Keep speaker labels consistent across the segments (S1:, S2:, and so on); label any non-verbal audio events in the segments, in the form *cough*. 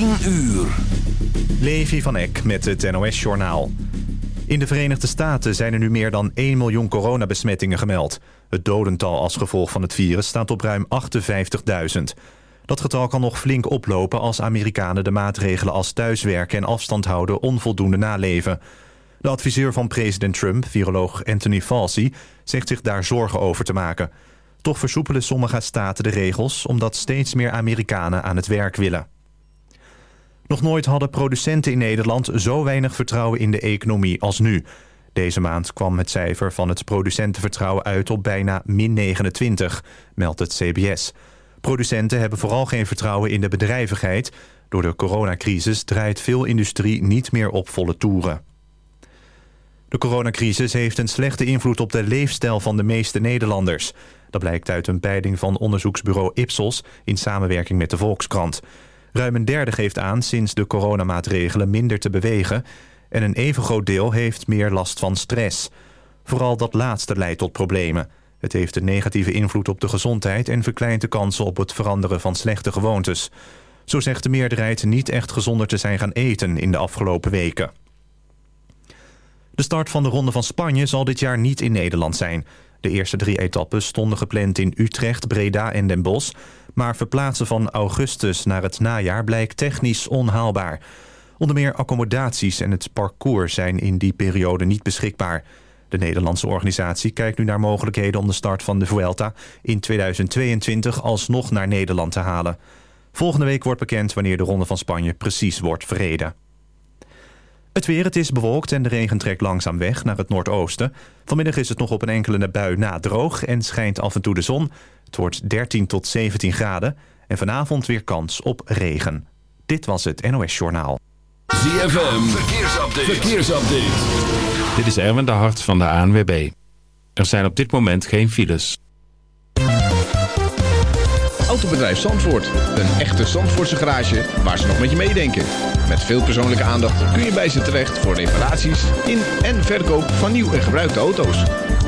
S1: 10 uur.
S2: Levi van Eck met het NOS-journaal. In de Verenigde Staten zijn er nu meer dan 1 miljoen coronabesmettingen gemeld. Het dodental als gevolg van het virus staat op ruim 58.000. Dat getal kan nog flink oplopen als Amerikanen de maatregelen als thuiswerken en afstand houden onvoldoende naleven. De adviseur van president Trump, viroloog Anthony Fauci, zegt zich daar zorgen over te maken. Toch versoepelen sommige staten de regels omdat steeds meer Amerikanen aan het werk willen. Nog nooit hadden producenten in Nederland zo weinig vertrouwen in de economie als nu. Deze maand kwam het cijfer van het producentenvertrouwen uit op bijna min 29, meldt het CBS. Producenten hebben vooral geen vertrouwen in de bedrijvigheid. Door de coronacrisis draait veel industrie niet meer op volle toeren. De coronacrisis heeft een slechte invloed op de leefstijl van de meeste Nederlanders. Dat blijkt uit een peiling van onderzoeksbureau Ipsos in samenwerking met de Volkskrant. Ruim een derde geeft aan sinds de coronamaatregelen minder te bewegen... en een even groot deel heeft meer last van stress. Vooral dat laatste leidt tot problemen. Het heeft een negatieve invloed op de gezondheid... en verkleint de kansen op het veranderen van slechte gewoontes. Zo zegt de meerderheid niet echt gezonder te zijn gaan eten in de afgelopen weken. De start van de Ronde van Spanje zal dit jaar niet in Nederland zijn. De eerste drie etappes stonden gepland in Utrecht, Breda en Den Bosch... maar verplaatsen van augustus naar het najaar blijkt technisch onhaalbaar. Onder meer accommodaties en het parcours zijn in die periode niet beschikbaar. De Nederlandse organisatie kijkt nu naar mogelijkheden om de start van de Vuelta... in 2022 alsnog naar Nederland te halen. Volgende week wordt bekend wanneer de Ronde van Spanje precies wordt verreden. Het weer, het is bewolkt en de regen trekt langzaam weg naar het noordoosten. Vanmiddag is het nog op een enkele bui na droog en schijnt af en toe de zon. Het wordt 13 tot 17 graden en vanavond weer kans op regen. Dit was het NOS Journaal.
S1: ZFM, verkeersupdate. verkeersupdate.
S3: Dit is Erwin de Hart van de ANWB. Er zijn op dit moment geen files.
S4: Autobedrijf Zandvoort. Een echte Zandvoortse garage waar ze nog met je meedenken. Met veel persoonlijke aandacht kun je bij ze terecht voor reparaties in en verkoop van nieuw en gebruikte auto's.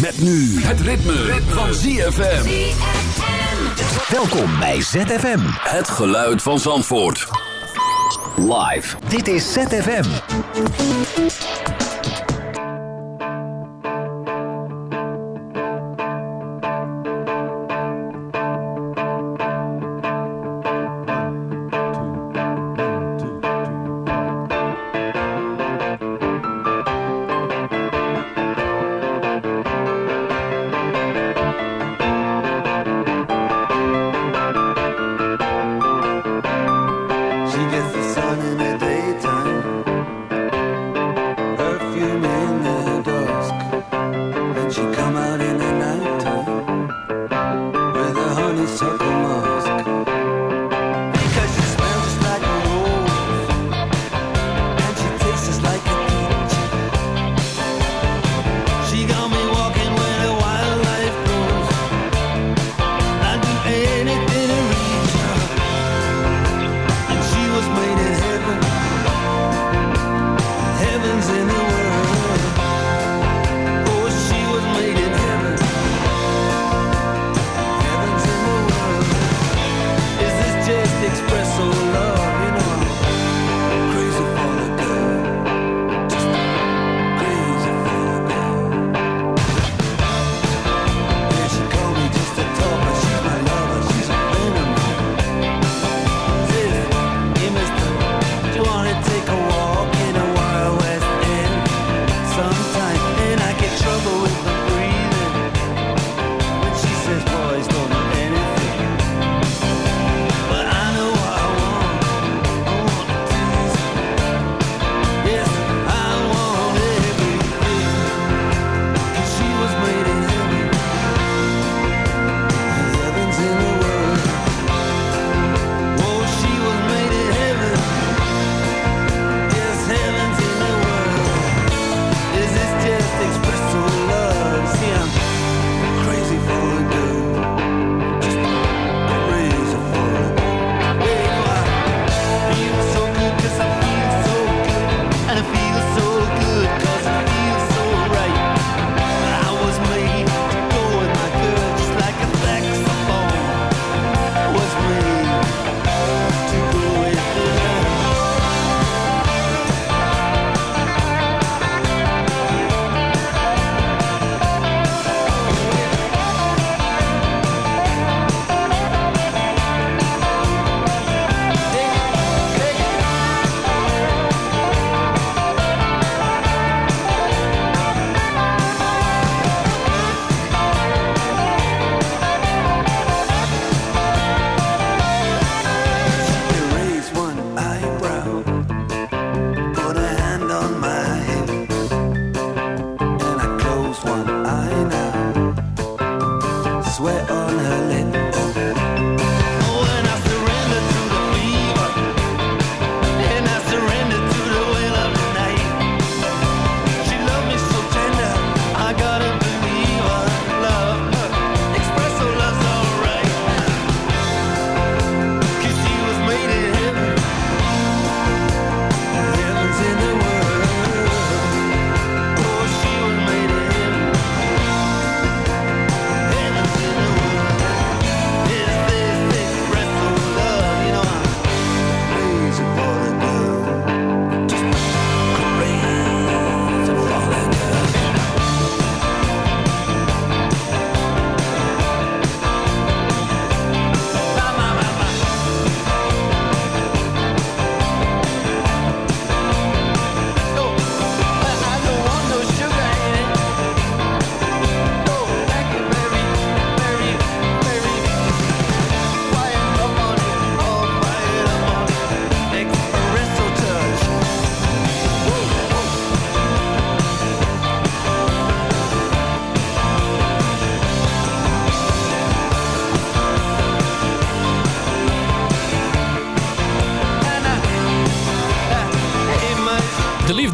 S1: Met nu het ritme, van ZFM.
S5: Welkom bij ZFM.
S1: Het geluid van Zandvoort. Live.
S5: Dit is ZFM.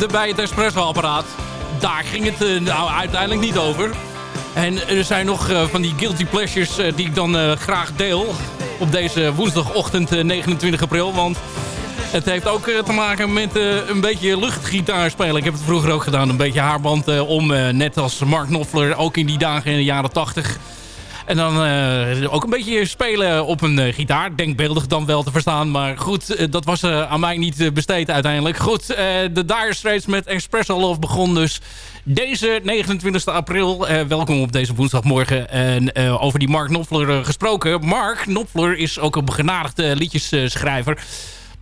S6: Bij het espresso-apparaat. Daar ging het eh, nou uiteindelijk niet over. En er zijn nog eh, van die guilty pleasures eh, die ik dan graag deel. Op deze woensdagochtend eh, 29 april. Want het heeft ook te maken met een beetje luchtgitaar spelen. Ik heb het vroeger ook gedaan. Een beetje haarband om. net als Mark Knopfler. Ook in die dagen in de jaren 80. En dan eh, ook een beetje spelen op een eh, gitaar. Denkbeeldig dan wel te verstaan. Maar goed, eh, dat was aan mij niet besteed uiteindelijk. Goed, de Dire Straits met Espresso Love begon dus deze 29 april. Welkom op deze woensdagmorgen. En over die Mark Knopfler gesproken. Mark Knopfler is ook een begenadigde liedjesschrijver.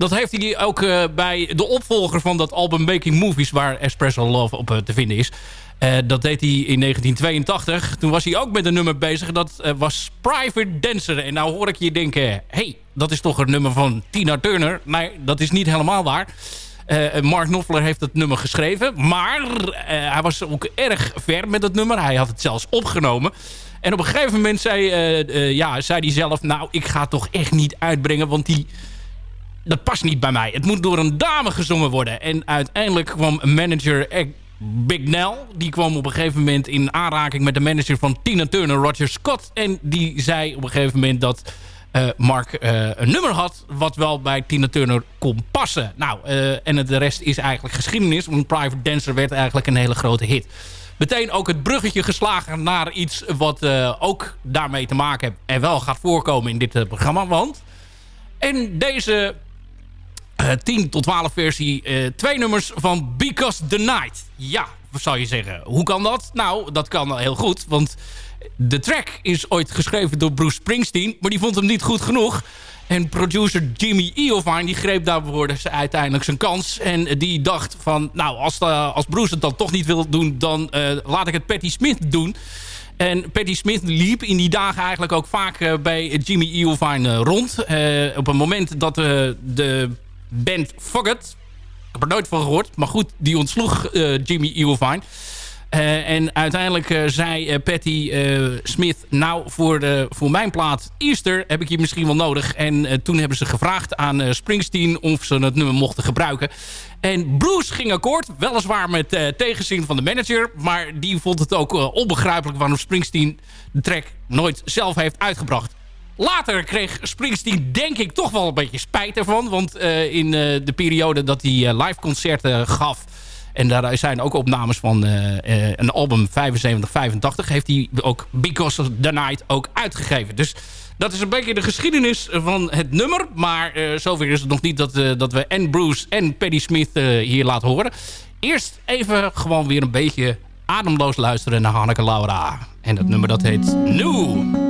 S6: Dat heeft hij ook eh, bij de opvolger van dat album Making Movies... waar Espresso Love op eh, te vinden is. Eh, dat deed hij in 1982. Toen was hij ook met een nummer bezig. Dat was Private Dancer. En nou hoor ik je denken... hey, dat is toch een nummer van Tina Turner? Nee, dat is niet helemaal waar. Mark Knopfler heeft het nummer geschreven. Maar hij was ook erg ver met het nummer. Hij had het zelfs opgenomen. En op een gegeven moment zei, ja, zei hij zelf... nou, ik ga het toch echt niet uitbrengen, want die, dat past niet bij mij. Het moet door een dame gezongen worden. En uiteindelijk kwam manager Big Nell... die kwam op een gegeven moment in aanraking met de manager van Tina Turner, Roger Scott. En die zei op een gegeven moment dat... eh, Mark eh, een nummer had wat wel bij Tina Turner kon passen. Nou, eh, en de rest is eigenlijk geschiedenis. Want Private Dancer werd eigenlijk een hele grote hit. Meteen ook het bruggetje geslagen naar iets wat ook daarmee te maken heeft... en wel gaat voorkomen in dit programma. Want in deze 10 tot 12 versie eh, twee nummers van Because the Night. Ja, zou je zeggen? Hoe kan dat? Nou, dat kan heel goed, want de track is ooit geschreven door Bruce Springsteen... maar die vond hem niet goed genoeg. En producer Jimmy Iovine die greep daarvoor dus uiteindelijk zijn kans. En die dacht van, nou, als, eh, als Bruce het dan toch niet wil doen... dan eh, laat ik het Patti Smith doen. En Patti Smith liep in die dagen eigenlijk ook vaak eh, bij Jimmy Iovine eh, rond. Eh, op een moment dat eh, de band It... Ik heb er nooit van gehoord. Maar goed, die ontsloeg eh, Jimmy Iovine. Eh, en uiteindelijk eh, zei eh, Patty Smith... nou, voor, de, voor mijn plaat Easter heb ik je misschien wel nodig. En toen hebben ze gevraagd aan Springsteen... of ze het nummer mochten gebruiken. En Bruce ging akkoord. Weliswaar met tegenzin van de manager. Maar die vond het ook onbegrijpelijk... waarom Springsteen de track nooit zelf heeft uitgebracht. Later kreeg Springsteen denk ik toch wel een beetje spijt ervan. Want eh, in eh, de periode dat hij eh, live concerten gaf... en daar zijn ook opnames van een album 75-85... heeft hij ook Because of the Night ook uitgegeven. Dus dat is een beetje de geschiedenis van het nummer. Maar zover is het nog niet dat, dat we en Bruce en Paddy Smith hier laten horen. Eerst even gewoon weer een beetje ademloos luisteren naar Hanneke Laura. En dat nummer dat heet New.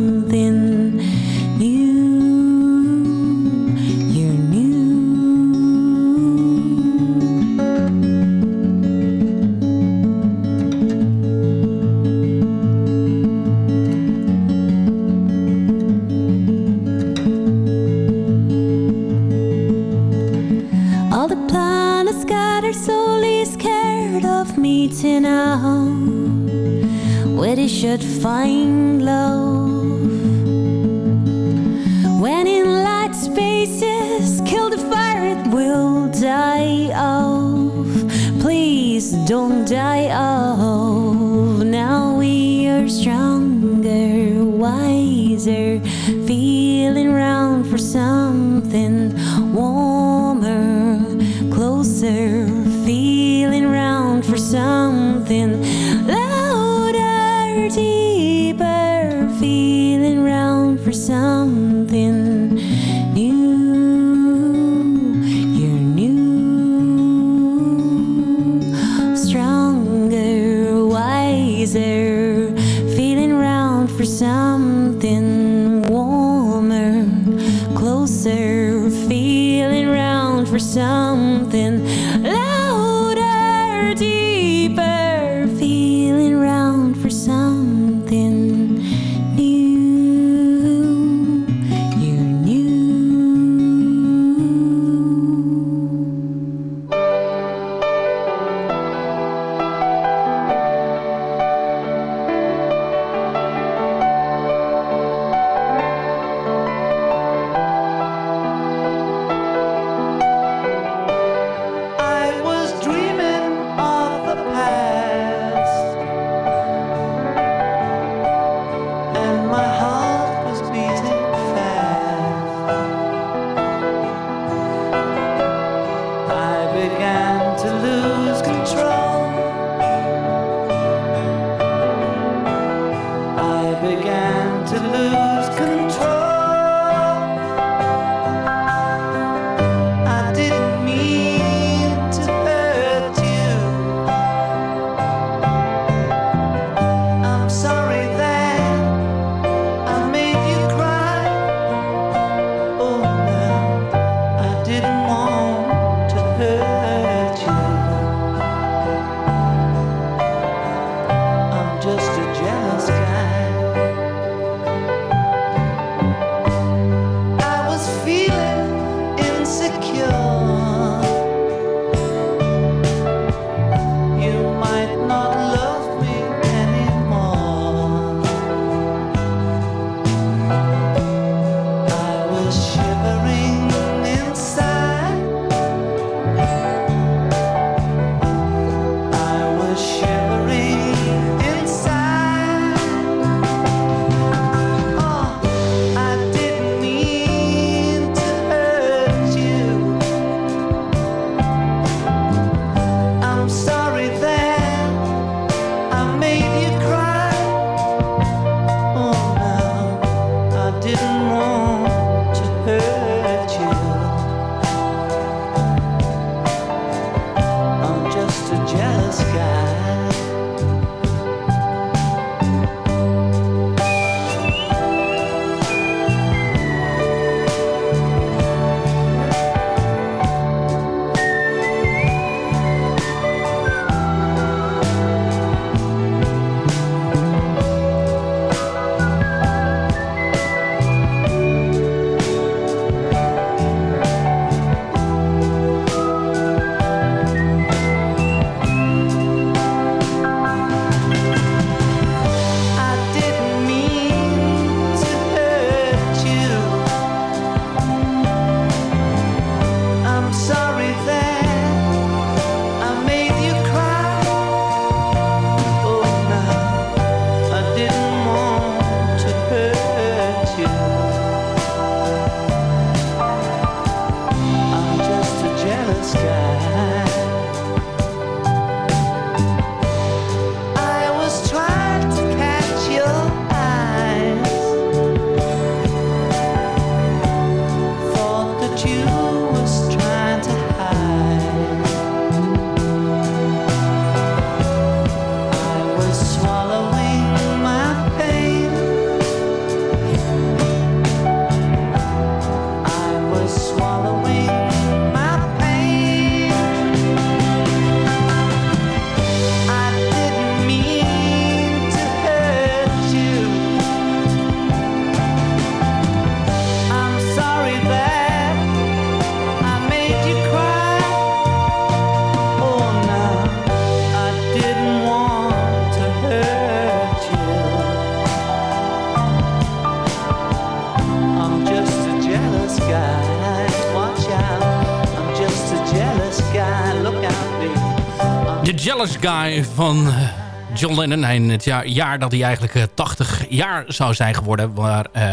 S7: The
S6: Jealous Guy van eh, John Lennon. En het jaar, jaar dat hij eigenlijk eh, 80 jaar zou zijn geworden. Maar eh,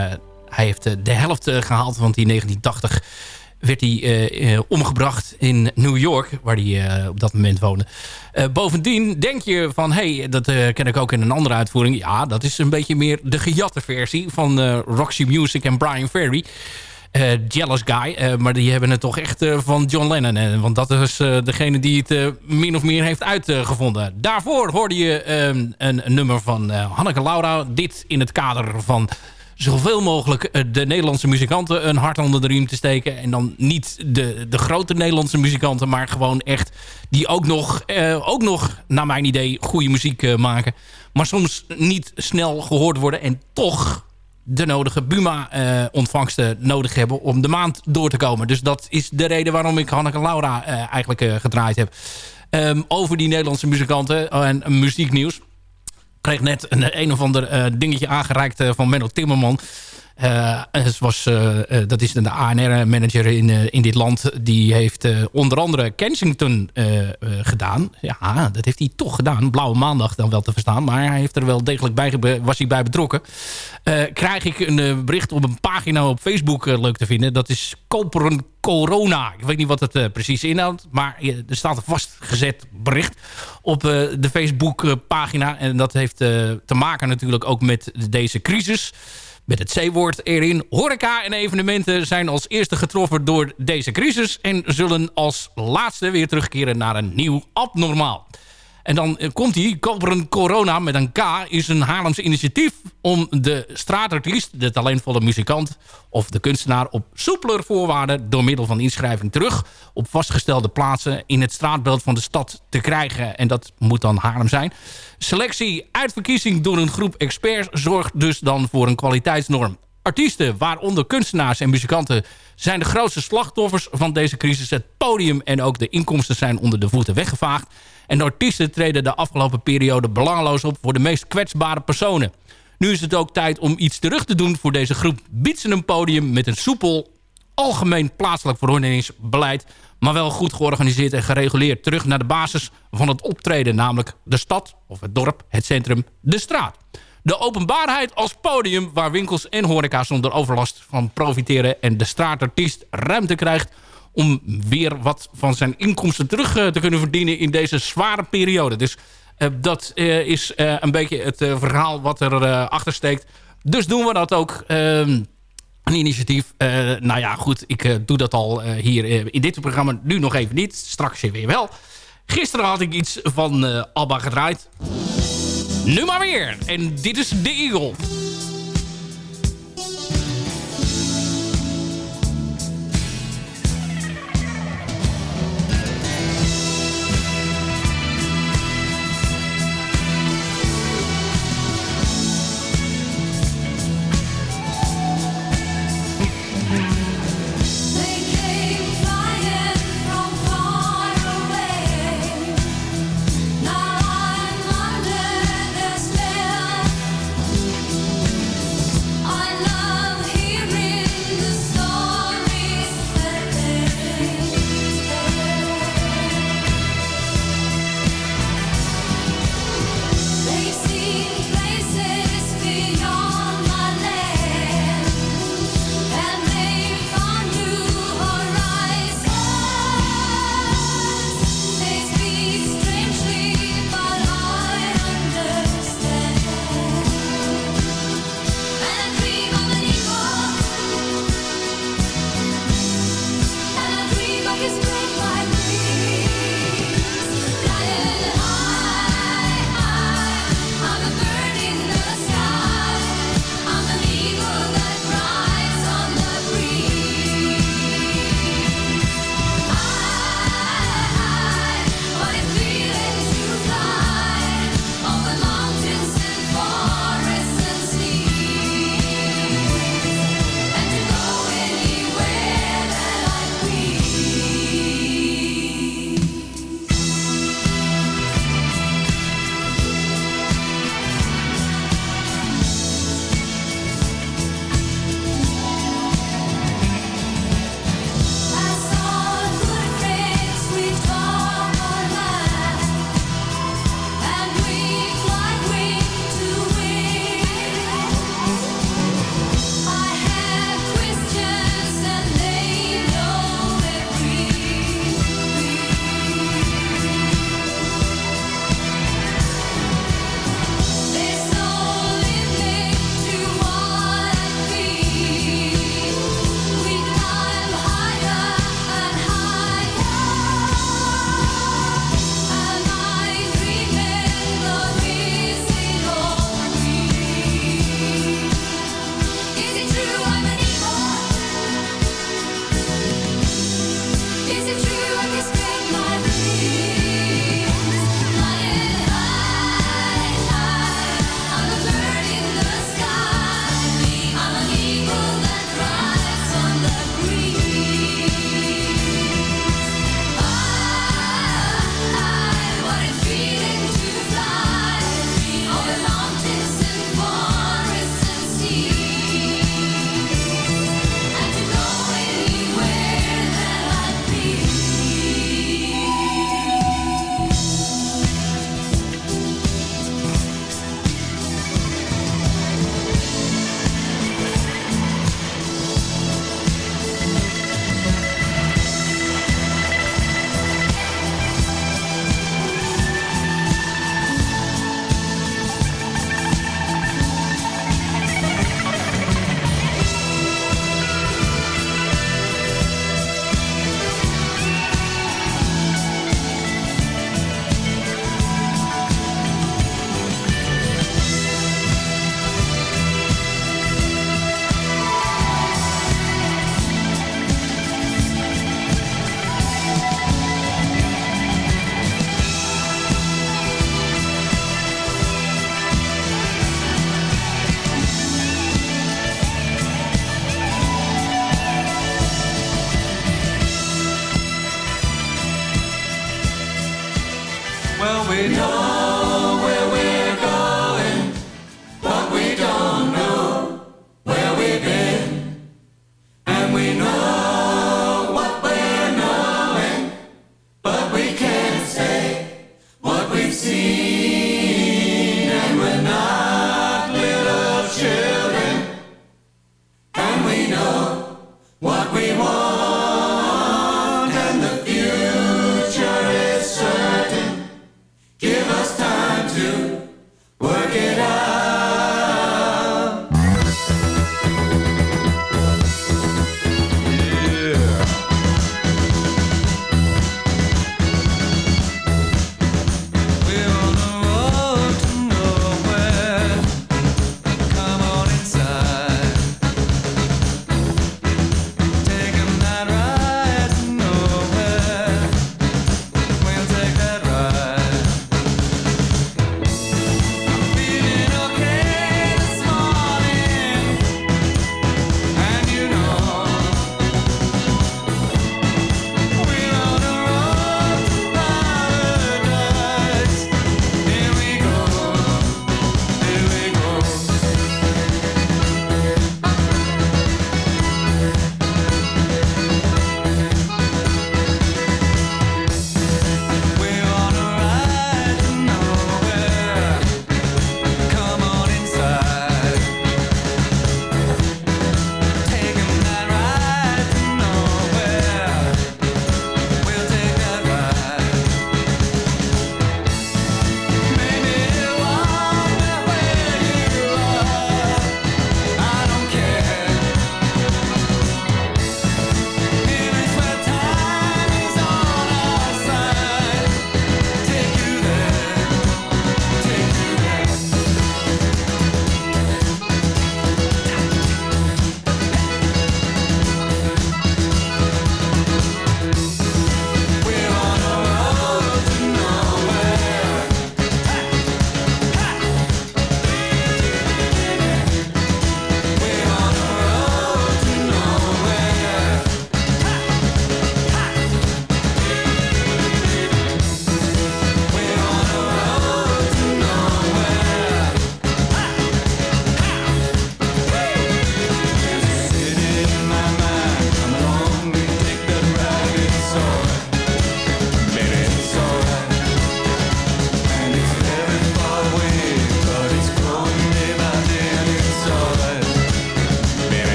S6: hij heeft eh, de helft eh, gehaald. Want in 1980 werd hij eh, eh, omgebracht in New York. Waar hij eh, op dat moment woonde. Eh, bovendien denk je van... hey, dat eh, ken ik ook in een andere uitvoering. Ja, dat is een beetje meer de gejatte versie... van eh, Roxy Music en Brian Ferry. Eh, Jealous Guy. Eh, maar die hebben het toch echt eh, van John Lennon. Want dat is degene die het min of meer heeft uitgevonden. Daarvoor hoorde je ehm, een, een nummer van Hanneke Laura. Dit in het kader van zoveel mogelijk de Nederlandse muzikanten een hart onder de riem te steken. En dan niet de, de grote Nederlandse muzikanten, maar gewoon echt die ook nog, eh, ook nog naar mijn idee, goede muziek maken. Maar soms niet snel gehoord worden en toch de nodige Buma-ontvangsten nodig hebben om de maand door te komen. Dus dat is de reden waarom ik Hanneke Laura eh, eigenlijk eh, gedraaid heb. Ehm, over die Nederlandse muzikanten en muzieknieuws. Ik kreeg net een, een of ander eh, dingetje aangereikt eh, van Menno Timmerman. Eh, het was, eh, eh, dat is de ANR-manager in, in dit land. Die heeft onder andere Kensington gedaan. Ja, dat heeft hij toch gedaan. Blauwe maandag dan wel te verstaan. Maar hij heeft er wel degelijk bij, was hij bij betrokken. Krijg ik een bericht op een pagina op Facebook leuk te vinden. Dat is Koperen Corona. Ik weet niet wat het precies inhoudt. Maar er staat een vastgezet bericht op de Facebook-pagina. En dat heeft te maken natuurlijk ook met deze crisis met het C-woord erin. Horeca en evenementen zijn als eerste getroffen door deze crisis... en zullen als laatste weer terugkeren naar een nieuw abnormaal. En dan eh, komt hij, Koperen Corona met een K... is een Haarlems initiatief om de straatartiest... de talentvolle muzikant of de kunstenaar... op soepeler voorwaarden door middel van inschrijving terug... op vastgestelde plaatsen in het straatbeeld van de stad te krijgen. En dat moet dan Haarlem zijn. Selectie, uitverkiezing door een groep experts... zorgt dus dan voor een kwaliteitsnorm. Artiesten, waaronder kunstenaars en muzikanten... zijn de grootste slachtoffers van deze crisis. Het podium en ook de inkomsten zijn onder de voeten weggevaagd. En artiesten treden de afgelopen periode belangeloos op... voor de meest kwetsbare personen. Nu is het ook tijd om iets terug te doen voor deze groep. Biedt ze een podium met een soepel, algemeen plaatselijk verordeningsbeleid... maar wel goed georganiseerd en gereguleerd. Terug naar de basis van het optreden, namelijk de stad of het dorp, het centrum, de straat. De openbaarheid als podium waar winkels en horeca zonder overlast van profiteren... en de straatartiest ruimte krijgt om weer wat van zijn inkomsten terug eh, te kunnen verdienen in deze zware periode. Dus eh, dat eh, is een beetje het verhaal wat erachter achter steekt. Dus doen we dat ook. Ehm, een initiatief. Nou ja, goed, ik doe dat al hier in dit programma. Nu nog even niet, straks weer wel. Gisteren had ik iets van Alba gedraaid. Nu maar weer. En dit is de Eagle.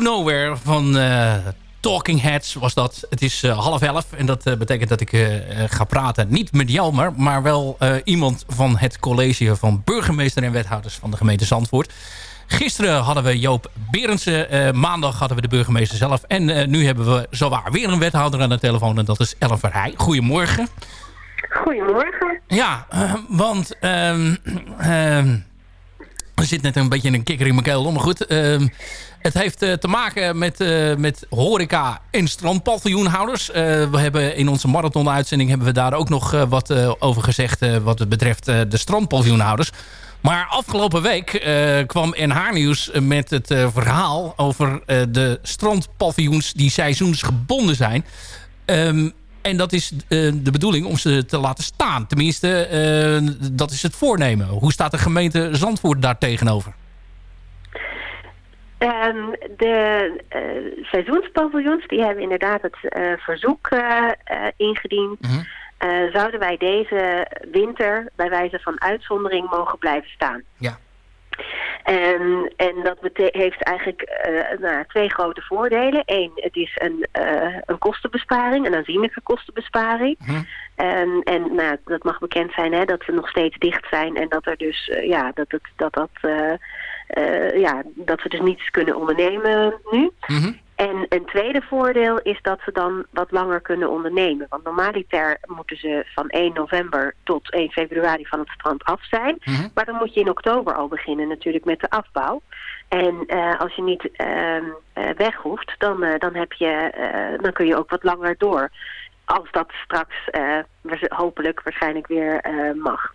S5: Nowhere
S6: van eh, Talking Heads was dat. Het is eh, half elf en dat eh, betekent dat ik ga praten. Niet met Jelmer, maar wel iemand van het college van burgemeester en wethouders van de gemeente Zandvoort. Gisteren hadden we Joop Berendsen, maandag hadden we de burgemeester zelf. En nu hebben we zowaar weer een wethouder aan de telefoon en dat is Ellen Verheij. Goedemorgen.
S8: Goedemorgen.
S6: Ja, want... Ehm, ehm, er zit net een beetje een kikker in mijn keel, maar goed. Ehm, het heeft eh, te maken met, eh, met horeca en strandpaviljoenhouders. Eh, we hebben in onze marathon-uitzending hebben we daar ook nog wat over gezegd... wat het betreft de strandpaviljoenhouders. Maar afgelopen week kwam NH Nieuws met het verhaal... over de strandpaviljoens die seizoensgebonden zijn... Um, en dat is eh, de bedoeling om ze te laten staan. Tenminste, eh, dat is het voornemen. Hoe staat de gemeente Zandvoort daar tegenover?
S8: Ehm, de eh, seizoenspaviljoens die hebben inderdaad het verzoek ingediend. Eh, zouden wij deze winter bij wijze van uitzondering mogen blijven staan?
S6: Ja.
S8: En, en dat heeft eigenlijk eh, nou, twee grote voordelen. Eén, het is een, eh, een kostenbesparing, een aanzienlijke kostenbesparing. En, en nou, dat mag bekend zijn hè, dat we nog steeds dicht zijn en dat er dus eh, ja, dat, het, dat, dat, ja, dat we dus niets kunnen ondernemen nu. En een tweede voordeel is dat ze dan wat langer kunnen ondernemen. Want normaliter moeten ze van 1 november tot 1 februari van het strand af zijn. Maar dan moet je in oktober al beginnen natuurlijk met de afbouw. En eh, als je niet ehm, eh, weg hoeft, dan, eh, dan, heb je, dan kun je ook wat langer door. Als dat straks eh, hopelijk waarschijnlijk weer eh, mag.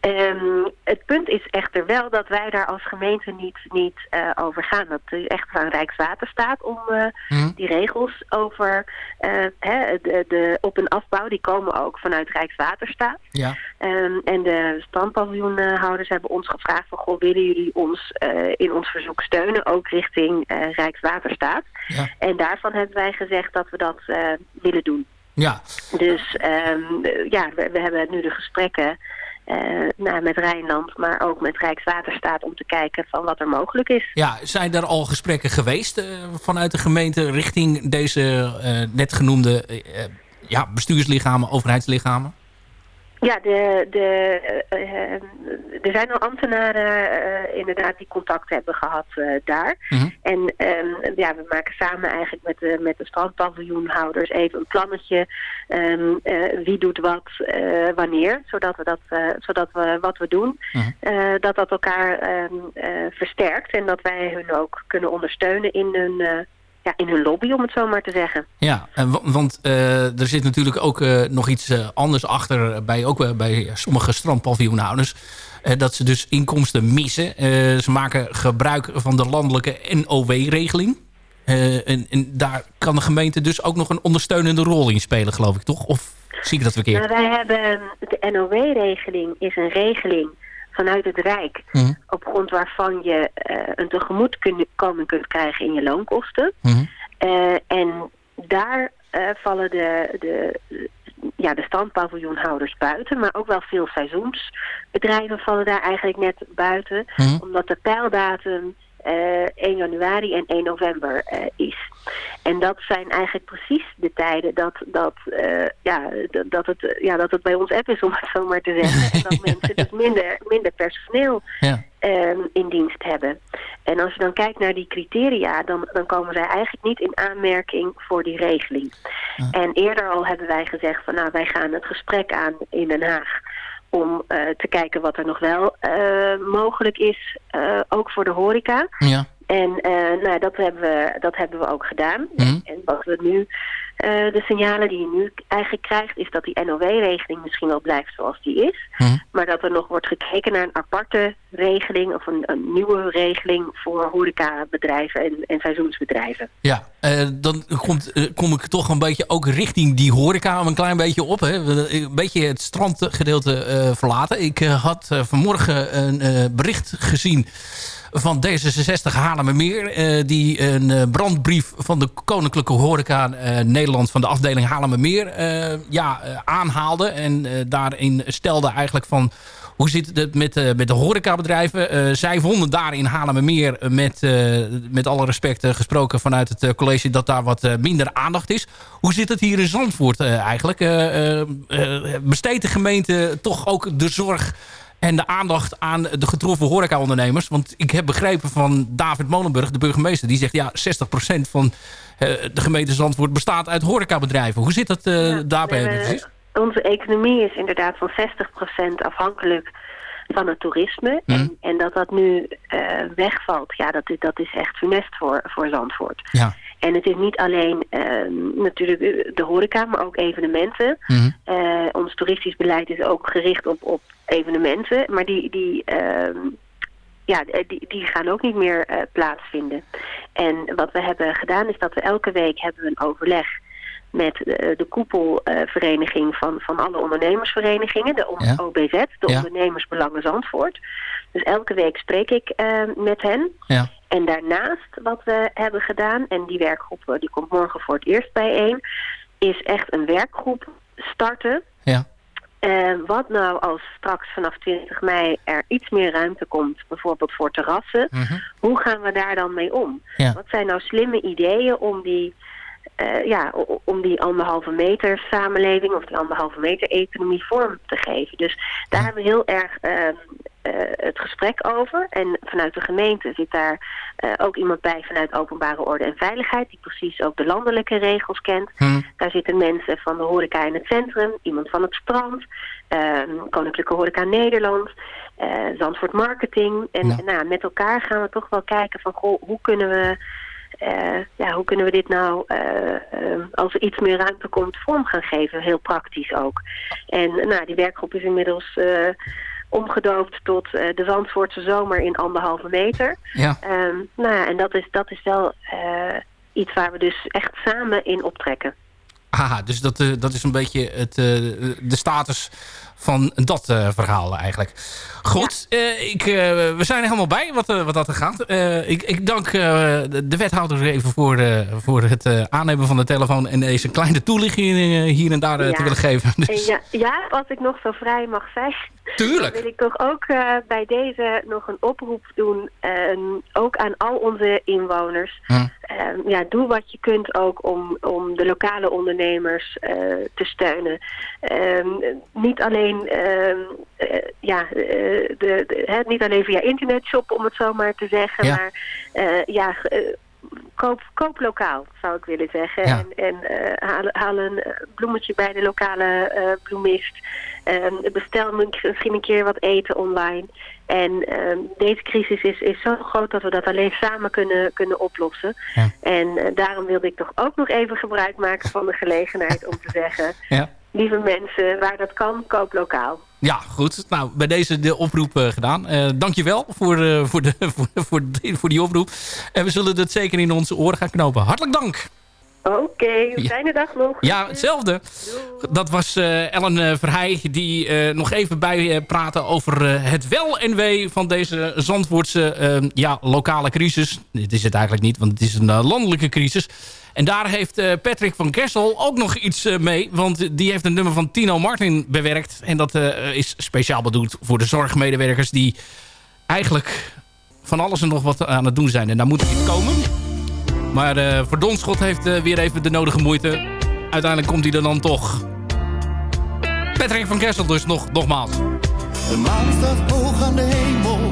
S8: Ehm, het punt is echter wel dat wij daar als gemeente niet, niet eh, over gaan. Dat is echt aan Rijkswaterstaat om eh, die regels over hè, de, de op- en afbouw, die komen ook vanuit Rijkswaterstaat.
S6: Ja.
S8: Ehm, en de strandpaviljoenhouders hebben ons gevraagd van, goh, willen jullie ons in ons verzoek steunen, ook richting Rijkswaterstaat?
S6: Ja.
S8: En daarvan hebben wij gezegd dat we dat willen doen.
S6: Ja.
S8: Dus ehm, eh, ja, we, we hebben nu de gesprekken eh, nou, met Rijnland, maar ook met Rijkswaterstaat om te kijken van wat er mogelijk is.
S6: Ja, zijn er al gesprekken geweest eh, vanuit de gemeente richting deze eh, net genoemde ja, bestuurslichamen, overheidslichamen?
S8: Ja, de, de, eh, eh, er zijn al ambtenaren eh, inderdaad die contact hebben gehad eh, daar. En ehm, ja, we maken samen eigenlijk met de, met de strandpaviljoenhouders even een plannetje. ehm, eh, wie doet wat, wanneer. Zodat we, dat, zodat we wat we doen, eh, dat dat elkaar eh, versterkt. En dat wij hun ook kunnen ondersteunen in hun, ja, in hun lobby, om het zo maar te zeggen.
S6: Ja, want eh, er zit natuurlijk ook eh, nog iets eh, anders achter bij, ook bij sommige strandpaviljoenhouders. Dat ze dus inkomsten missen. Ze maken gebruik van de landelijke NOW-regeling. En, en daar kan de gemeente dus ook nog een ondersteunende rol in spelen, geloof ik, toch? Of zie ik dat verkeerd?
S8: Nou, wij hebben de NOW-regeling is een regeling vanuit het Rijk
S6: Mhm.
S8: op grond waarvan je eh, een tegemoetkoming kunt krijgen in je loonkosten. Eh, en daar eh, vallen de, de, ja, de strandpaviljoenhouders buiten, maar ook wel veel seizoensbedrijven vallen daar eigenlijk net buiten,
S9: Mhm.
S8: omdat de pijldatum eh 1 januari en 1 november is. En dat zijn eigenlijk precies de tijden dat, dat, eh, ja, dat, het, eh, ja, dat het bij ons app is, om het zo maar te zeggen. *laughs* En dat mensen dus minder, minder personeel ehm, in dienst hebben. En als je dan kijkt naar die criteria, dan, dan komen zij eigenlijk niet in aanmerking voor die regeling. En eerder al hebben wij gezegd van nou, wij gaan het gesprek aan in Den Haag om eh, te kijken wat er nog wel mogelijk is, ook voor de horeca.
S6: Ja.
S8: En eh, nou, dat, hebben we, dat hebben we ook gedaan. En wat we nu, eh, de signalen die je nu eigenlijk krijgt, is dat die NOW-regeling misschien wel blijft zoals die is. Maar dat er nog wordt gekeken naar een aparte regeling of een, een nieuwe regeling voor horecabedrijven en, en seizoensbedrijven.
S6: Ja, eh, dan komt, kom ik toch een beetje ook richting die horeca een klein beetje op. Hè? Een beetje het strandgedeelte verlaten. Ik had vanmorgen een bericht gezien van D66 Haarlemmermeer... eh die een eh, brandbrief van de Koninklijke Horeca eh, Nederland... van de afdeling Haarlemmermeer ja, aanhaalde. En daarin stelde eigenlijk van... Hoe zit het met, eh, met de horecabedrijven? Zij vonden daar in eh, met, met alle respect gesproken vanuit het college dat daar wat minder aandacht is. Hoe zit het hier in Zandvoort eigenlijk? Besteedt de gemeente toch ook de zorg en de aandacht aan de getroffen horecaondernemers? Want ik heb begrepen van David Molenburg, de burgemeester, die zegt ja 60% van eh, de gemeente Zandvoort bestaat uit horecabedrijven. Hoe zit dat eh, daarbij
S8: We
S6: precies?
S8: Onze economie is inderdaad van 60% afhankelijk van het toerisme. En, en dat dat nu eh, wegvalt, ja, dat, is- dat is echt funest voor, voor Zandvoort.
S6: Ja.
S8: En het is niet alleen ehm, natuurlijk de horeca, maar ook evenementen.
S6: Mhm.
S8: Eh, ons toeristisch beleid is ook gericht op, op evenementen. Maar die, die, ehm, ja, die, die gaan ook niet meer eh, plaatsvinden. En wat we hebben gedaan is dat we elke week hebben we een overleg met eh, de koepelvereniging van, van alle ondernemersverenigingen, de
S9: Ja.
S8: OBZ, de
S9: Ja.
S8: Ondernemersbelangen Zandvoort. Dus elke week spreek ik eh, met hen.
S6: Ja.
S8: En daarnaast wat we hebben gedaan, en die werkgroep eh, die komt morgen voor het eerst bijeen, is echt een werkgroep starten.
S6: Ja.
S8: Eh, wat nou als straks vanaf 20 mei er iets meer ruimte komt, bijvoorbeeld voor terrassen, hoe gaan we daar dan mee om?
S6: Ja.
S8: Wat zijn nou slimme ideeën om die, eh, ja, om die anderhalve meter samenleving of die anderhalve meter economie vorm te geven? Dus daar hebben we heel erg ehm, eh, het gesprek over. En vanuit de gemeente zit daar eh, ook iemand bij vanuit openbare orde en veiligheid, die precies ook de landelijke regels kent. Daar zitten mensen van de horeca in het centrum, iemand van het strand, ehm, Koninklijke Horeca Nederland, Zandvoort Marketing. En
S9: Ja.
S8: nou, met elkaar gaan we toch wel kijken van, goh, hoe kunnen we... eh, ja, hoe kunnen we dit nou, eh, eh, als er iets meer ruimte komt, vorm gaan geven? Heel praktisch ook. En nou, die werkgroep is inmiddels omgedoopt tot de Zandvoortse zomer in anderhalve meter.
S6: Ja.
S8: Ehm, nou ja, en dat is, dat is wel iets waar we dus echt samen in optrekken.
S6: Aha, dus dat, dat is een beetje het, de status van dat eh, verhaal eigenlijk. Goed, eh, ik, eh, we zijn er helemaal bij wat, wat dat er gaat. Ik, ik dank de, de wethouder even voor, voor het aannemen van de telefoon... en deze kleine toelichting hier en daar te willen geven.
S8: En
S6: Dus,
S8: ja, ja, als ik nog zo vrij mag zijn,
S6: Tuurlijk.
S8: dan wil ik toch ook bij deze nog een oproep doen, ehm, ook aan al onze inwoners.
S6: Hm.
S8: Ehm, ja, doe wat je kunt ook om, om de lokale ondernemers te steunen. Ehm, niet alleen ehm, eh, ja, eh, de, de, hè, niet alleen via internet shoppen, om het zo maar te zeggen,
S9: Ja.
S8: maar eh, ja, koop, koop lokaal, zou ik willen zeggen.
S9: Ja.
S8: En, en haal, haal een bloemetje bij de lokale bloemist. Ehm, bestel misschien een keer wat eten online. En ehm, deze crisis is, is zo groot dat we dat alleen samen kunnen, kunnen oplossen.
S6: Ja.
S8: En daarom wilde ik toch ook nog even gebruik maken van de gelegenheid om te zeggen...
S6: Ja.
S8: Lieve mensen, waar dat kan, koop lokaal.
S6: Ja, goed. Nou, bij deze de oproep eh, gedaan. Eh dankjewel voor, eh, voor, de, *laughs* voor, voor, die, voor die oproep. En we zullen het zeker in onze oren gaan knopen. Hartelijk dank.
S8: Oké, fijne dag nog.
S6: Ja, hetzelfde. Dat was eh, Ellen eh, Verheij die eh, nog even bij praten over het wel en wee van deze Zandvoortse eh, ja, lokale crisis. Dit is het eigenlijk niet, want het is een landelijke crisis. En daar heeft Patrick van Kessel ook nog iets mee. Want die heeft een nummer van Tino Martin bewerkt. En dat is speciaal bedoeld voor de zorgmedewerkers die eigenlijk van alles en nog wat aan het doen zijn. En daar moet iets komen. Maar eh voor Donschot heeft eh, weer even de nodige moeite. Uiteindelijk komt hij er dan toch. Patrick van Kessel dus nog, nogmaals.
S9: De maan staat hoog aan de hemel.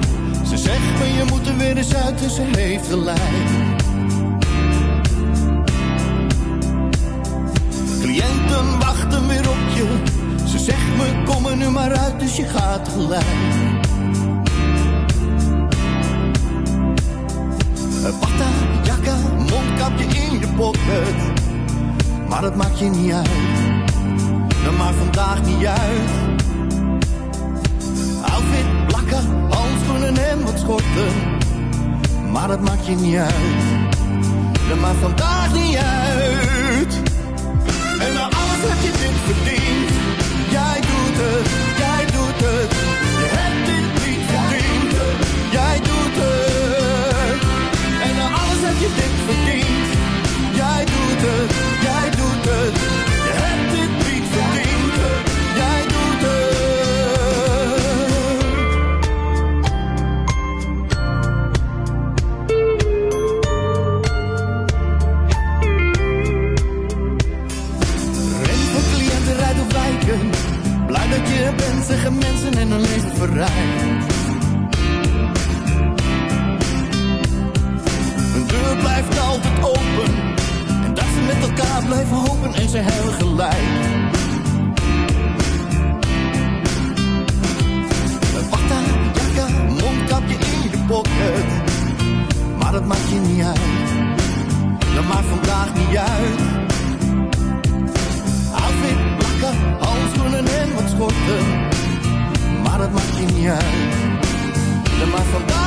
S9: Ze zegt me je moet er weer eens uit en ze heeft gelijk. Cliënten wachten weer op je. Ze zegt me kom er nu maar uit dus je gaat gelijk. Een Mondkapje in je pocket. Maar dat maakt je niet uit. Dat maakt vandaag niet uit. Outfit, plakken, handschoenen en wat schorten. Maar dat maakt je niet uit. Dat maakt vandaag niet uit. En na alles heb je dit verdiend. Jij doet het, jij doet het. Je hebt dit niet verdiend. Jij doet het. En na alles heb je dit verdiend. Jij doet het. Je hebt dit niet verdiend. Jij doet het. Ren voor cliënten, rijd op wijken. Blij dat je bent, zeggen mensen en hun leven verrijkt. Blijven hopen en ze hebben gelijk. Een bakta, jakka, mondkapje in je pocket. Maar dat maakt je niet uit. Dat maakt vandaag niet uit. Outfit, plakken, handschoenen en wat schorten. Maar dat maakt je niet uit. Dat maakt vandaag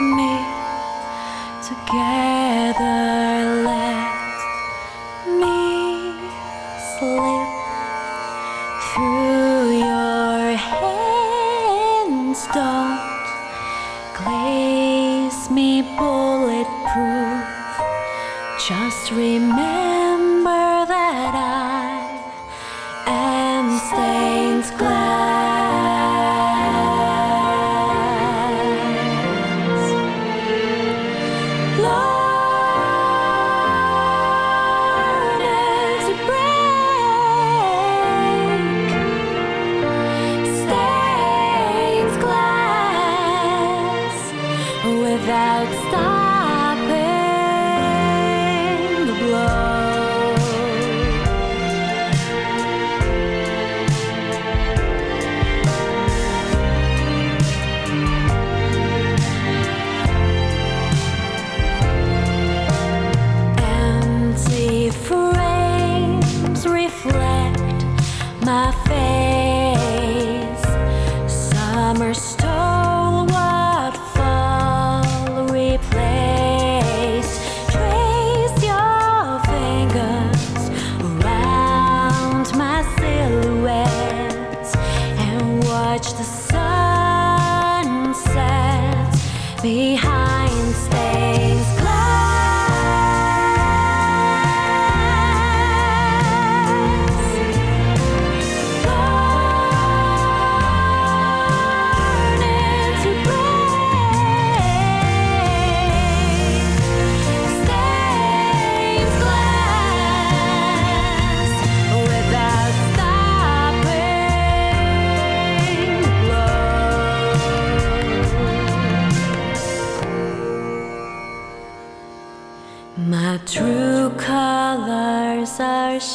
S7: me together.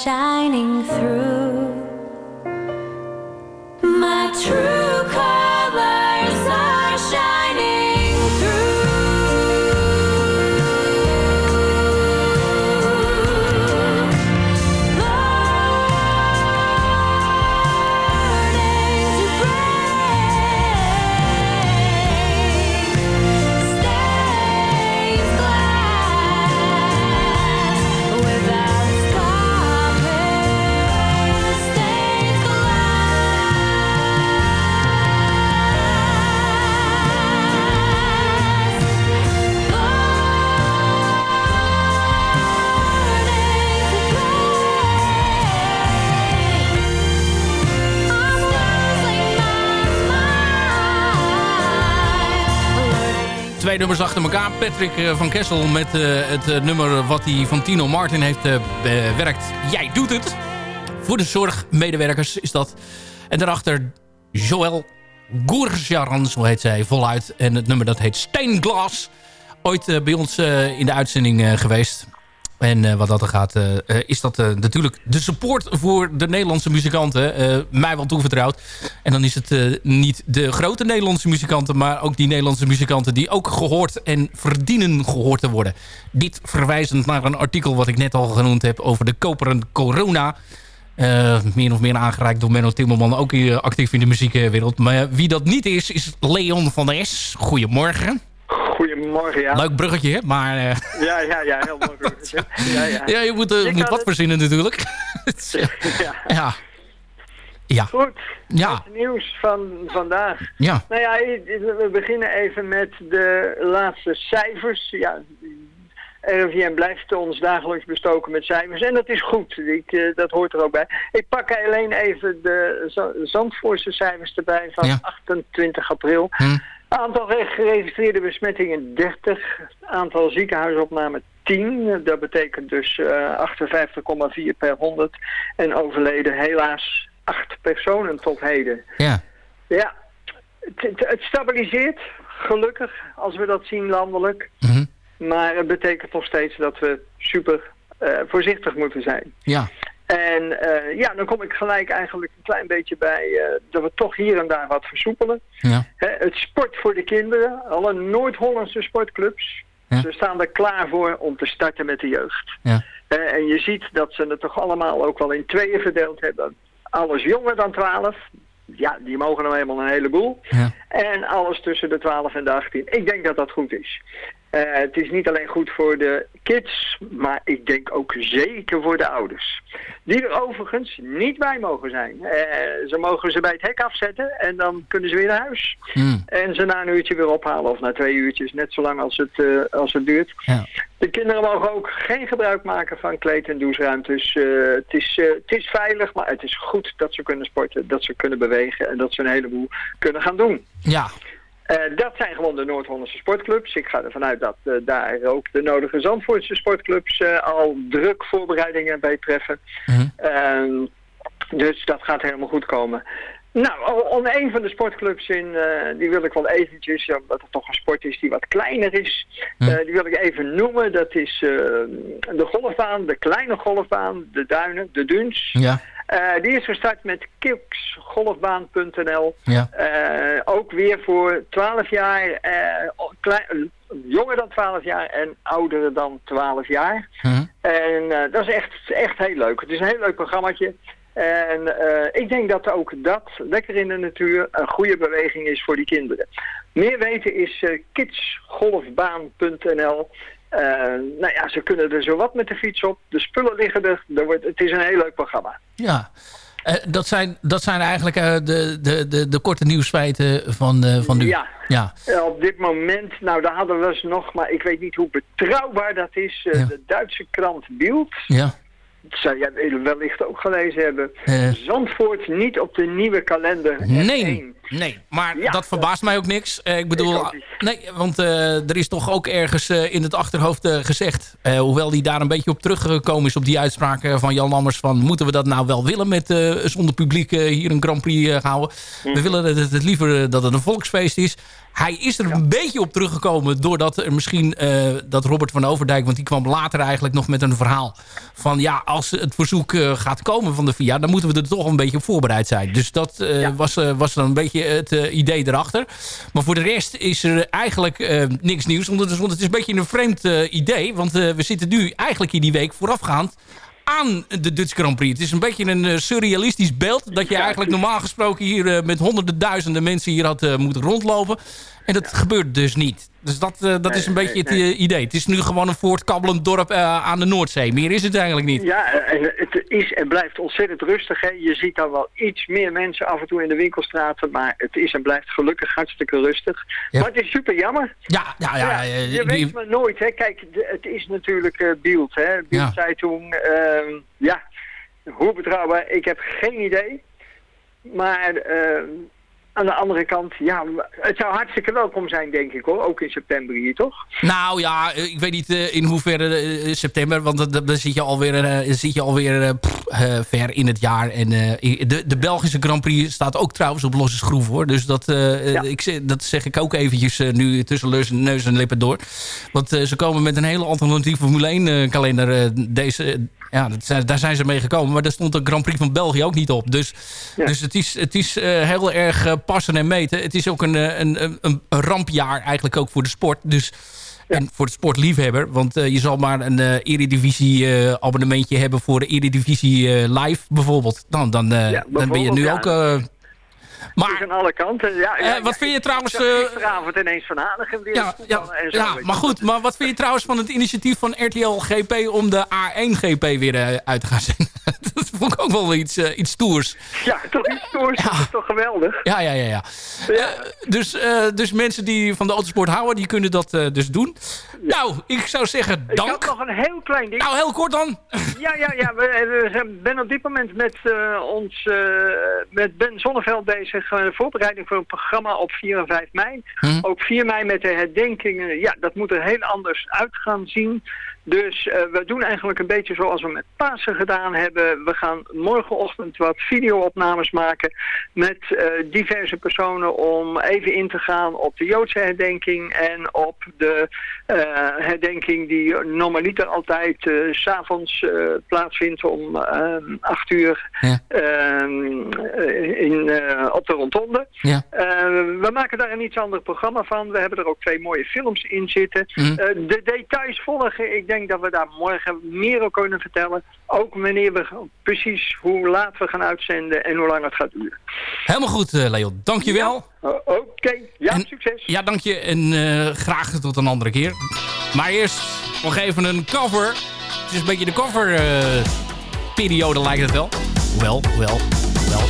S7: shining through.
S6: Nummers achter elkaar. Patrick eh, van Kessel met eh, het eh, nummer wat hij van Tino Martin heeft bewerkt. Jij doet het. Voor de zorgmedewerkers is dat. En daarachter Joël Gourjaran, zo heet zij voluit. En het nummer dat heet Steinglas. Ooit bij ons in de uitzending geweest. En eh, wat dat er gaat, eh, eh, is dat natuurlijk de support voor de Nederlandse muzikanten. mij wel toevertrouwd. En dan is het niet de grote Nederlandse muzikanten... maar ook die Nederlandse muzikanten die ook gehoord en verdienen gehoord te worden. Dit verwijzend naar een artikel wat ik net al genoemd heb... over de koperen corona... Eh, meer of meer aangereikt door Menno Timmerman, ook hier actief in de muziekwereld. Maar wie dat niet is, is Leon van der S. Goedemorgen.
S10: Goedemorgen, ja.
S6: Leuk bruggetje, hè? maar... eh,
S10: Ja, ja, ja, heel mooi. bruggetje. *laughs* ja, ja.
S6: ja, je moet,
S10: Je
S6: moet wat
S10: het-
S6: verzinnen natuurlijk. *laughs*
S10: ja.
S6: ja. Ja.
S10: Goed,
S6: Ja.
S10: het nieuws van vandaag.
S6: Ja.
S10: Nou ja, we beginnen even met de laatste cijfers. Ja, RIVM blijft ons dagelijks bestoken met cijfers. En dat is goed, ik, eh, dat hoort er ook bij. Ik pak alleen even de Za- Zandvoortse cijfers erbij van 28 april.
S6: Hm.
S10: Aantal geregistreerde besmettingen 30. Aantal ziekenhuisopnamen 10. Dat betekent dus eh 58,4 per 100. En overleden helaas 8 personen tot heden.
S6: Ja.
S10: Ja, het, het, het stabiliseert, gelukkig, als we dat zien landelijk.
S6: Mhm.
S10: Maar het betekent nog steeds dat we super eh, voorzichtig moeten zijn.
S6: Ja.
S10: En eh, ja, dan kom ik gelijk eigenlijk een klein beetje bij eh, dat we toch hier en daar wat versoepelen.
S6: Ja.
S10: Hè, het sport voor de kinderen, alle Noord-Hollandse sportclubs,
S6: Ja.
S10: ze staan er klaar voor om te starten met de jeugd.
S6: Ja.
S10: En je ziet dat ze het toch allemaal ook wel in tweeën verdeeld hebben. Alles jonger dan 12, ja, die mogen nou helemaal een heleboel.
S6: Ja.
S10: En alles tussen de 12 en de 18. Ik denk dat dat goed is. Eh, het is niet alleen goed voor de kids, maar ik denk ook zeker voor de ouders. Die er overigens niet bij mogen zijn. Eh, ze mogen ze bij het hek afzetten en dan kunnen ze weer naar huis.
S6: Hmm.
S10: En ze na een uurtje weer ophalen of na twee uurtjes, net zolang als het, eh, als het duurt.
S6: Ja.
S10: De kinderen mogen ook geen gebruik maken van kleed- en doucheruimtes. Het, is, het is veilig, maar het is goed dat ze kunnen sporten, dat ze kunnen bewegen en dat ze een heleboel kunnen gaan doen.
S6: Ja.
S10: Eh, dat zijn gewoon de Noord-Hollandse sportclubs. Ik ga ervan uit dat eh, daar ook de nodige Zandvoortse sportclubs eh, al druk voorbereidingen bij treffen. Ehm, dus dat gaat helemaal goed komen. Nou, om een van de sportclubs in, die wil ik wel eventjes, omdat het toch een sport is die wat kleiner is, eh, die wil ik even noemen. Dat is eh, de golfbaan, de kleine golfbaan, de duinen, de duns.
S6: Ja.
S10: Eh, die is gestart met kiksgolfbaan.nl.
S6: Ja.
S10: Eh, ook weer voor 12 jaar, eh, klein- jonger dan 12 jaar en ouder dan 12 jaar.
S6: Mhm.
S10: En dat is echt, echt heel leuk. Het is een heel leuk programmaatje. En ik denk dat ook dat, lekker in de natuur, een goede beweging is voor die kinderen. Meer weten is kidsgolfbaan.nl. Eh, nou ja, ze kunnen er zo wat met de fiets op. De spullen liggen er. er wordt, het is een heel leuk programma.
S6: Ja. Eh, dat, zijn, dat zijn eigenlijk eh, de, de, de, de korte nieuwsfeiten van, van nu.
S10: Ja.
S6: Ja.
S10: Op dit moment, nou daar hadden we ze nog, maar ik weet niet hoe betrouwbaar dat is. De Duitse krant Bild,
S6: Ja.
S10: Zou jij wellicht ook gelezen hebben.
S6: Eh.
S10: Zandvoort niet op de nieuwe kalender.
S6: Nee, nee, maar dat verbaast mij ook niks. Eh, ik bedoel, nee, want eh, er is toch ook ergens in het achterhoofd gezegd, hoewel die daar een beetje op teruggekomen is op die uitspraak van Jan Lammers van moeten we dat nou wel willen met zonder publiek hier een Grand Prix houden. We willen het, het liever dat het een volksfeest is. Hij is er een beetje op teruggekomen doordat er misschien eh, dat Robert van Overdijk, want die kwam later eigenlijk nog met een verhaal van ja, als het verzoek eh, gaat komen van de VIA, dan moeten we er toch een beetje op voorbereid zijn. Dus dat eh, was, was dan een beetje het idee erachter. Maar voor de rest is er eigenlijk niks nieuws. Want het, is, een beetje een vreemd idee, want we zitten nu eigenlijk in die week voorafgaand aan de Dutch Grand Prix. Het is een beetje een eh, surrealistisch beeld... dat je eigenlijk normaal gesproken hier eh, met honderden duizenden mensen hier had eh, moeten rondlopen. En dat gebeurt dus niet. Dus dat, eh, dat is een beetje
S10: nee,
S6: het eh, idee. Het is nu gewoon een voortkabbelend dorp eh, aan de Noordzee. Meer is het eigenlijk niet.
S10: Ja, en het is en blijft ontzettend rustig. Hè. Je ziet dan wel iets meer mensen af en toe in de winkelstraten, maar het is en blijft gelukkig hartstikke rustig.
S6: Ja.
S10: Maar het is super jammer.
S6: Ja, ja, ja.
S10: je
S6: die-
S10: weet maar nooit. Hè. Kijk, het is natuurlijk Beeld. Hè. Beeld zei toen, ehm, ja, hoe betrouwbaar, ik heb geen idee. Maar ehm, aan de andere kant, ja, het zou hartstikke welkom zijn, denk ik hoor. Ook in september hier, toch?
S6: Nou ja, eh, ik weet niet eh, in hoeverre eh, september, want dan- dan zit je alweer, eh, zit je alweer pff, ver in het jaar. En de, de Belgische Grand Prix staat ook trouwens op losse schroef hoor. Dus dat, ik, zeg- dat zeg ik ook eventjes nu tussen neus en lippen door. Want ze komen met een hele alternatieve Formule 1 eh, kalender. deze, ja, dat daar zijn ze mee gekomen. Maar daar stond de Grand Prix van België ook niet op. Dus, dus het is, het is eh, heel erg eh, passen en meten. Het is ook een, eh, een, een, een rampjaar eigenlijk ook voor de sport. Dus en voor de sportliefhebber. Want je zal maar een eh Eredivisie abonnementje hebben voor de Eredivisie live bijvoorbeeld. Dan, dan, dan ben je nu
S10: ja.
S6: ook... maar
S10: Dus aan alle kanten. Ja,
S6: Eh,
S10: ja,
S6: wat vind je trouwens, eh,
S10: gisteravond ineens van Hanegem weer
S6: Ja,
S10: en zo.
S6: ja, maar goed. Maar wat vind je trouwens van het initiatief van RTL GP... om de A1 GP weer eh, uit te gaan zenden? *laughs* dat vond ik ook wel iets, iets stoers.
S10: Ja, toch iets stoers. Dat is toch geweldig.
S6: Ja, ja, ja. ja. Dus, dus mensen die van de autosport houden, die kunnen dat dus doen. Nou, ik zou zeggen
S10: Ik
S6: dank.
S10: had nog een heel klein ding.
S6: Nou, heel kort dan.
S10: Ja, ja, ja. We, we zijn, op dit moment met, eh, ons, eh, met Ben Zonneveld bezig. eh, voorbereiding voor een programma op 4 en 5 mei. Ook 4 mei met de herdenkingen. Ja, dat moet er heel anders uit gaan zien. Dus eh, we doen eigenlijk een beetje zoals we met Pasen gedaan hebben. We gaan morgenochtend wat videoopnames maken met eh, diverse personen om even in te gaan op de Joodse herdenking en op de eh, herdenking die normaliter altijd s s'avonds plaatsvindt om eh, acht uur ehm, eh, in, op de rondonde.
S6: Ja.
S10: We maken daar een iets ander programma van. We hebben er ook twee mooie films in zitten.
S6: Mhm.
S10: De details volgen. Ik denk dat we daar morgen meer over kunnen vertellen. Ook wanneer we precies hoe laat we gaan uitzenden en hoe lang het gaat duren.
S6: Helemaal goed, eh, Leon. Dank je wel.
S10: O- Oké, ja, succes.
S6: Ja, dank je. En eh, graag tot een andere keer. Maar eerst nog even een cover. Het is een beetje de cover eh, periode lijkt het wel. Wel, wel, wel.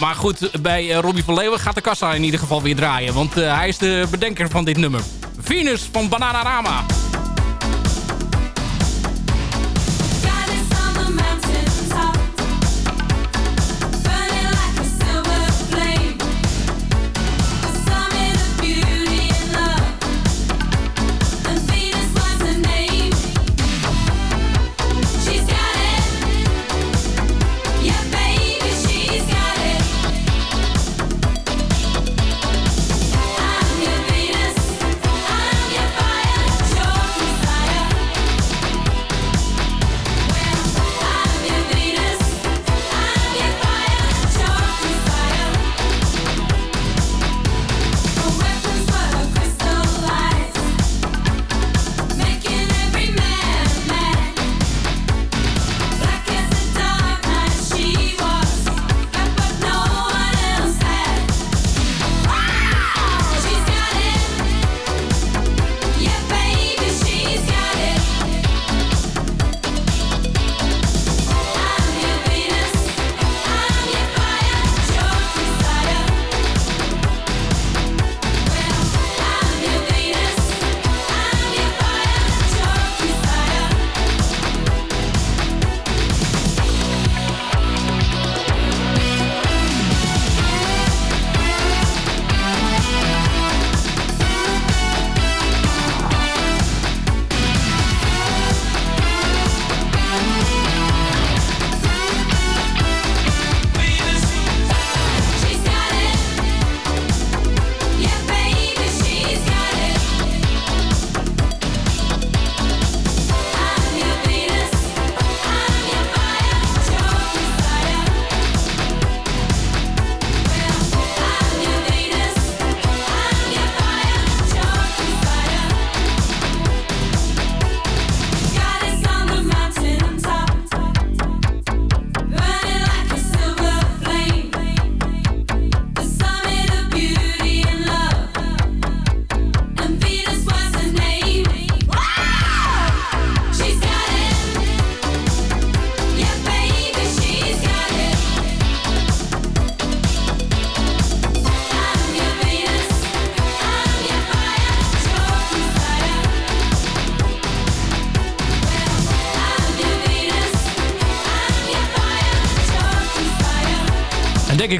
S6: Maar goed, bij Robbie van Leeuwen gaat de kassa in ieder geval weer draaien. Want hij is de bedenker van dit nummer. Venus van Bananarama.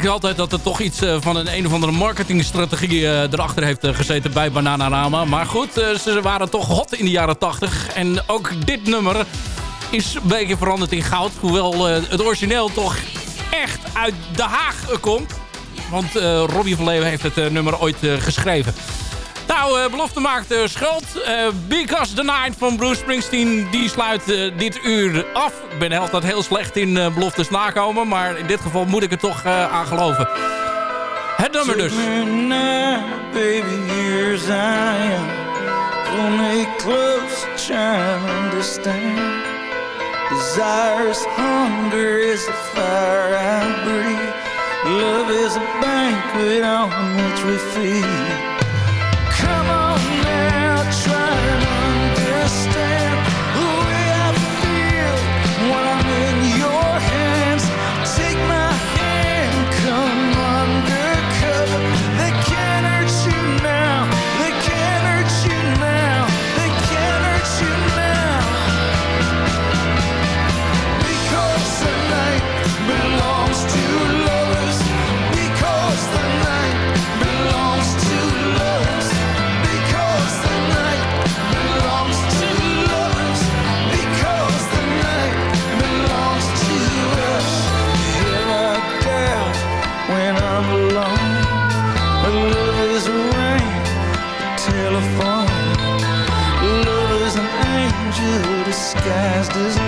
S6: Altijd dat er toch iets eh, van een een of andere marketingstrategie eh, erachter heeft eh, gezeten bij Bananarama. Maar goed, ze waren toch hot in de jaren 80. En ook dit nummer is een beetje veranderd in goud. Hoewel het origineel toch echt uit Den Haag komt. Want Robbie van Leeuwen heeft het nummer ooit geschreven. Nou, eh, belofte maakt eh, schuld. Eh, Because the Night van Bruce Springsteen, die sluit dit uur af. Ik ben altijd heel slecht in beloftes nakomen, maar in dit geval moet ik er toch aan geloven. Het nummer dus.
S5: Take me now, baby, here as I am. Pull me close, try and understand. Desire is hunger, is the fire I breathe. Love is a banquet on which we feed. Disguised as